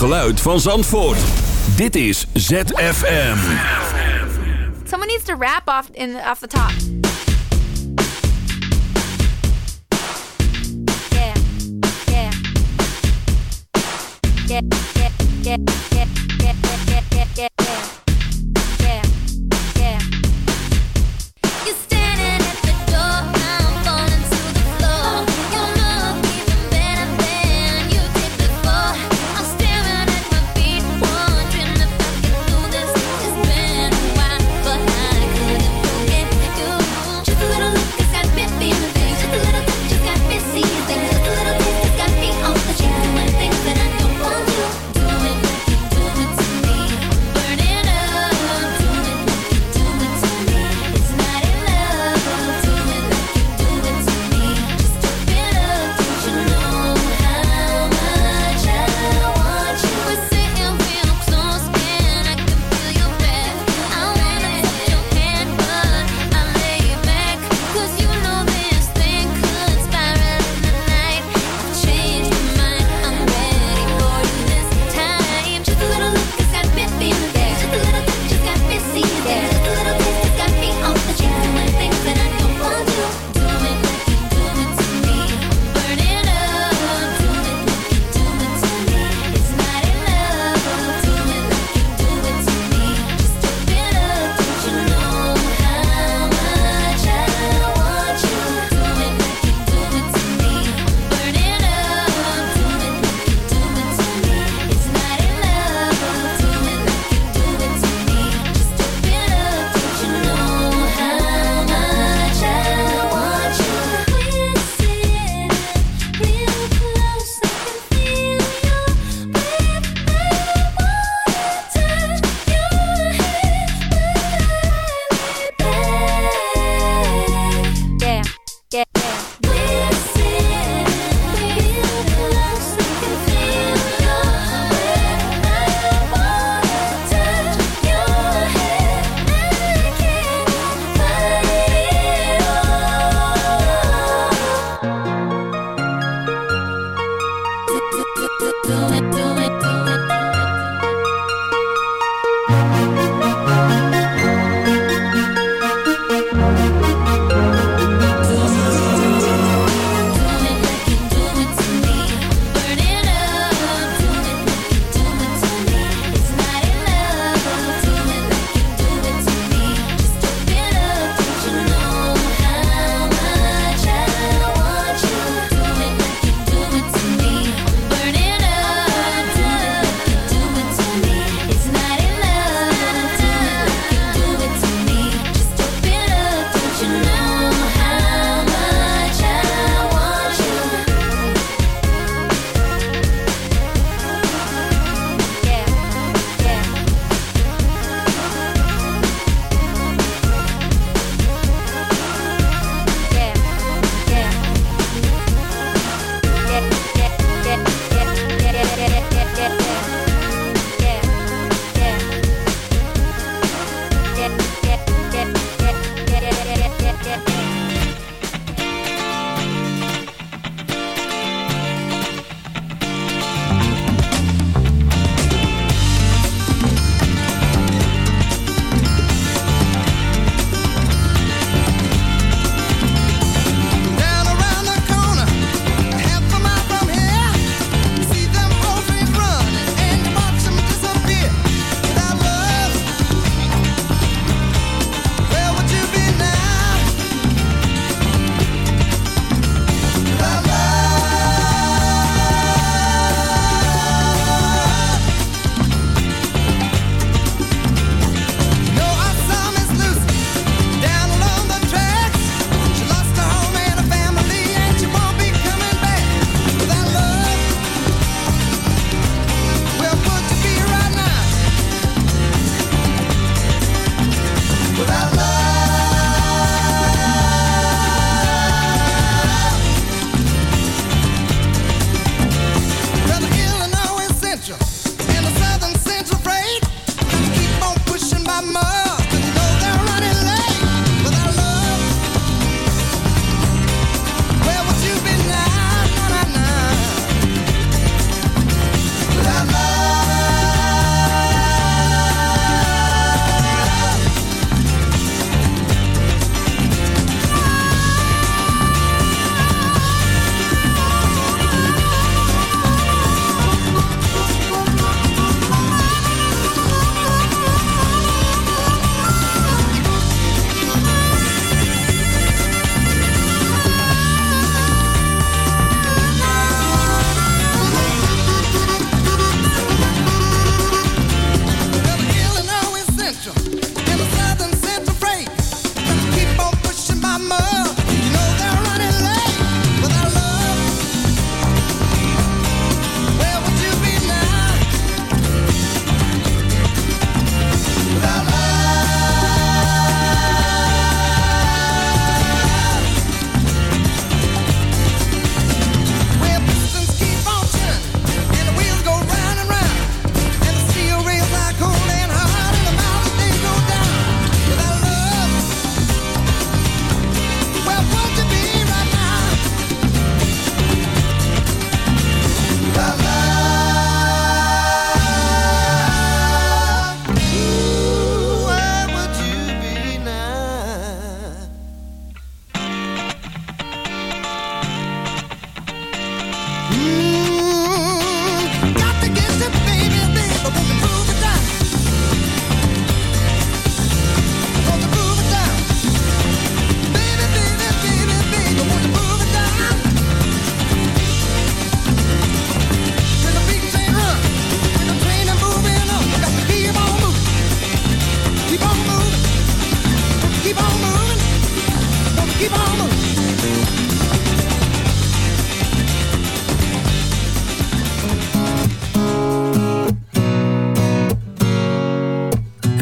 geluid van Zandvoort. Dit is ZFM. Someone needs to rap off, in, off the top. Yeah, yeah. Yeah, yeah, yeah, yeah.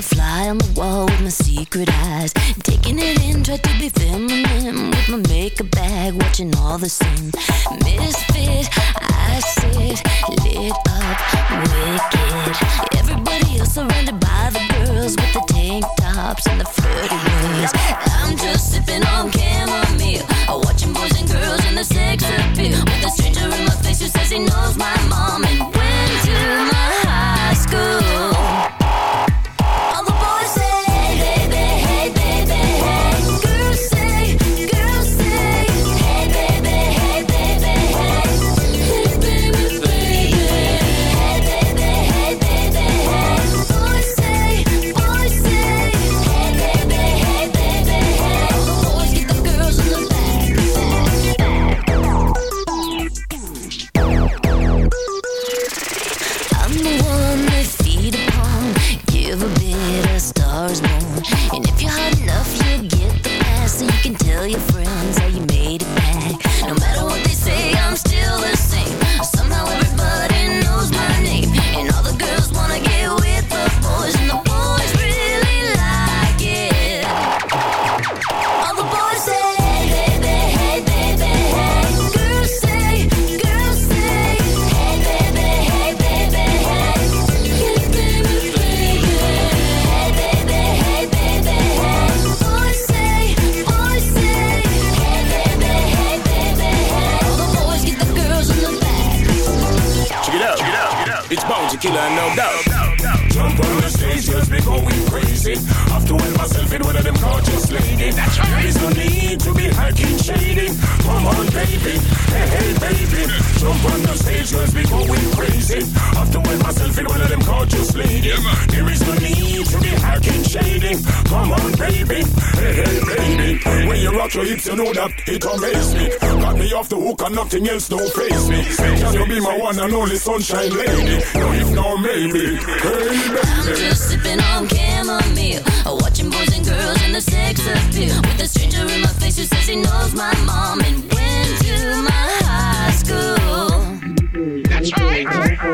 A fly on the wall with my secret eyes. Taking it in, try to be feminine with my makeup bag, watching all the same. Misfit, I sit lit up, wicked. Everybody else surrounded by the girls with the tank tops and the flirty ways. I'm just sipping on chamomile, watching boys and girls in the sex appeal. With a stranger in my face who says he knows my mom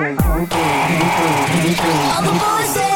All the boys say,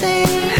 sing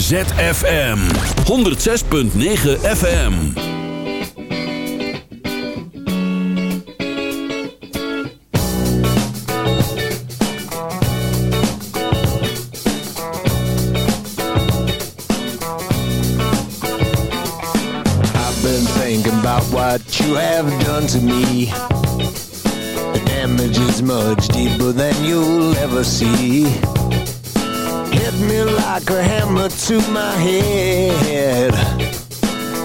ZFM 106.9 FM. I've been thinking about what you have done to me. The damage is much deeper than you'll ever see. Hit me like a hammer to my head.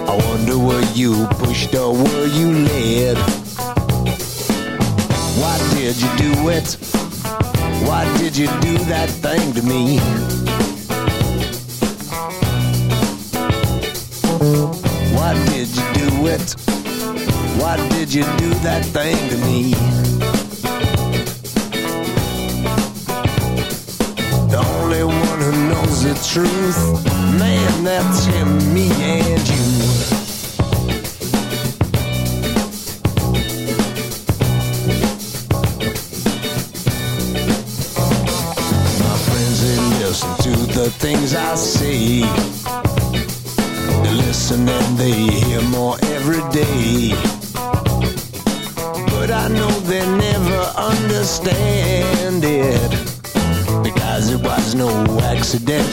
I wonder were you pushed or were you led? Why did you do it? Why did you do that thing to me? Why did you do it? Why did you do that thing to me? Truth, man, that's him, me and you. My friends, they listen to the things I say. They listen and they hear more every day.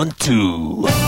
one, two.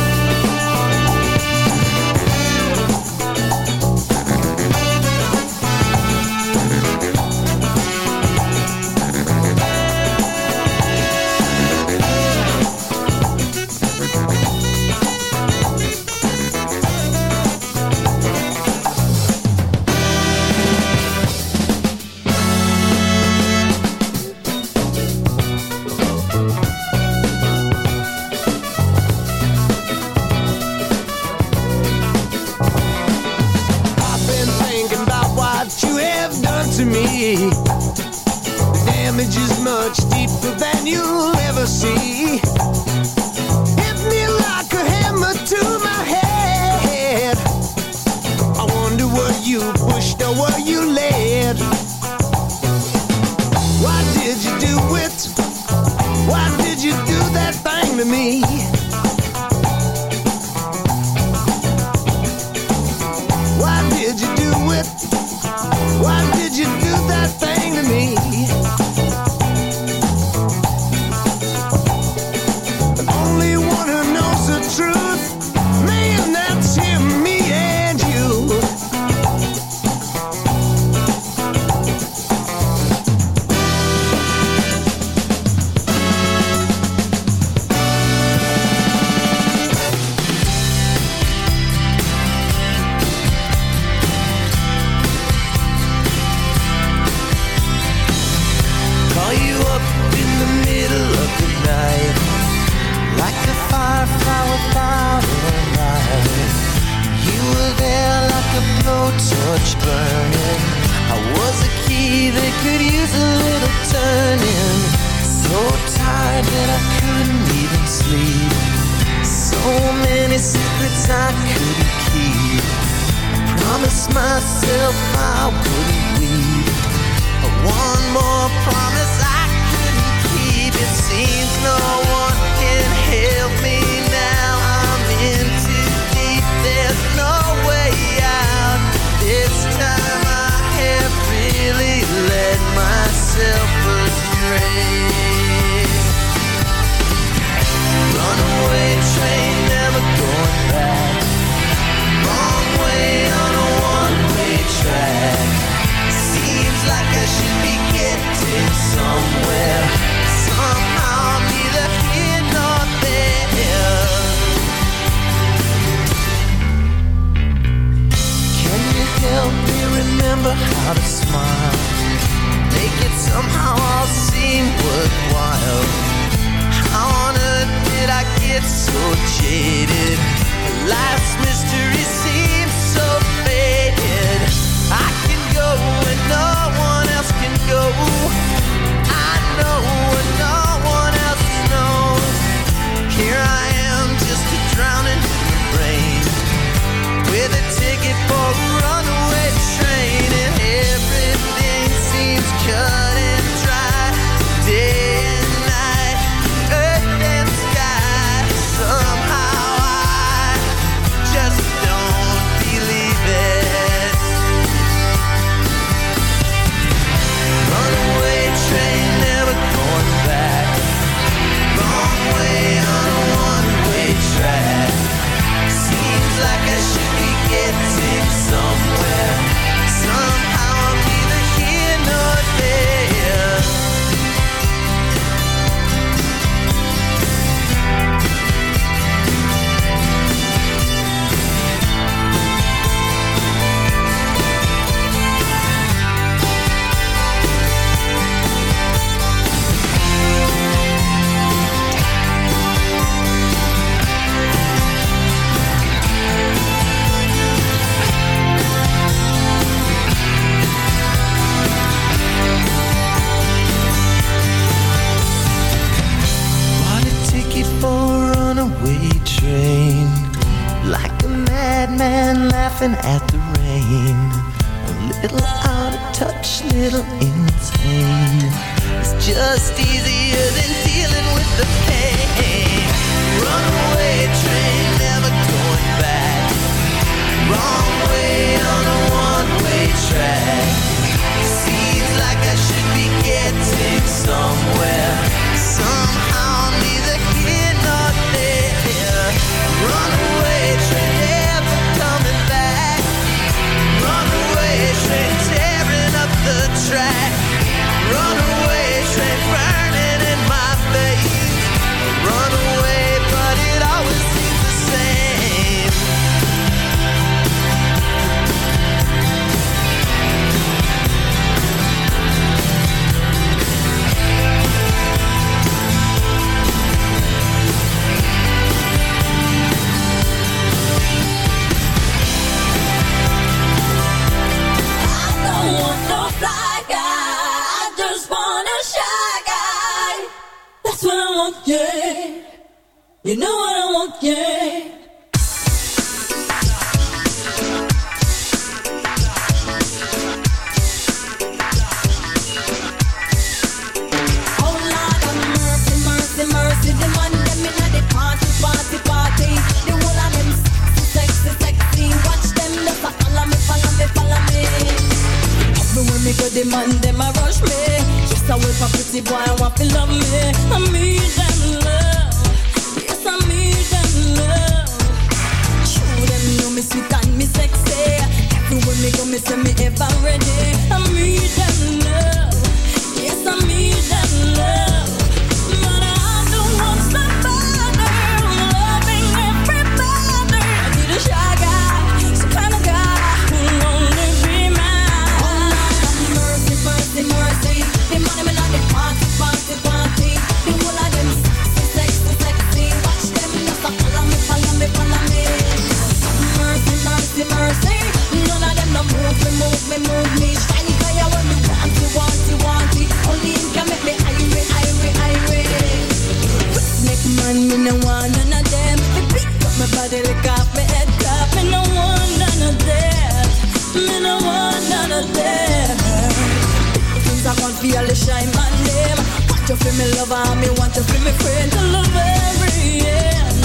feel the shine my name. Want you feel me on me want you feel me friend till the very end,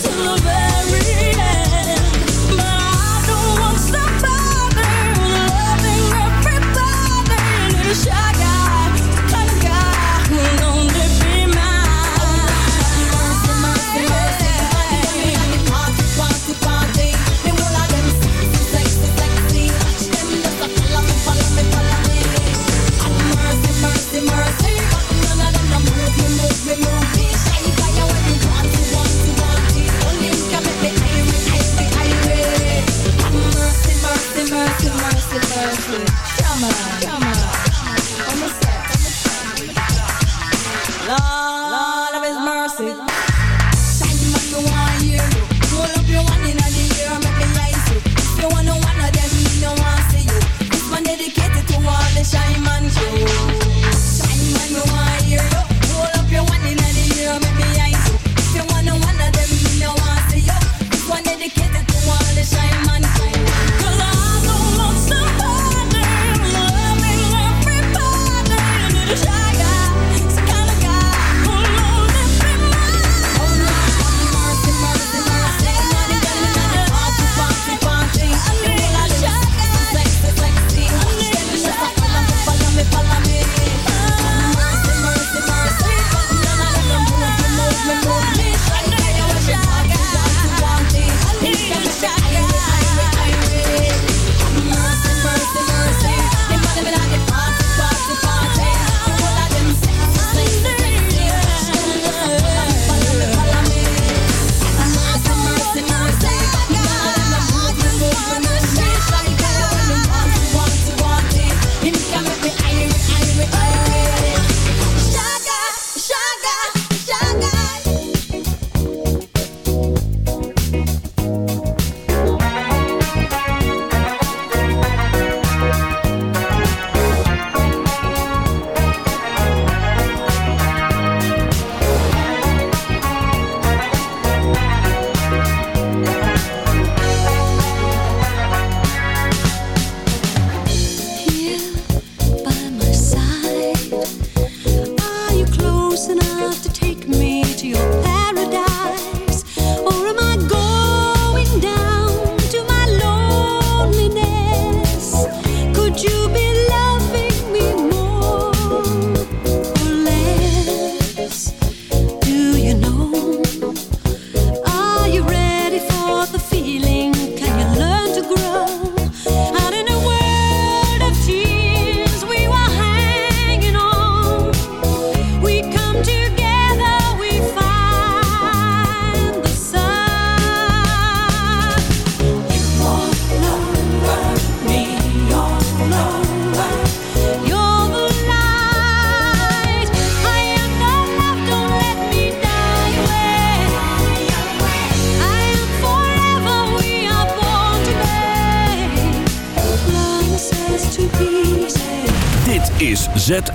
till the very end.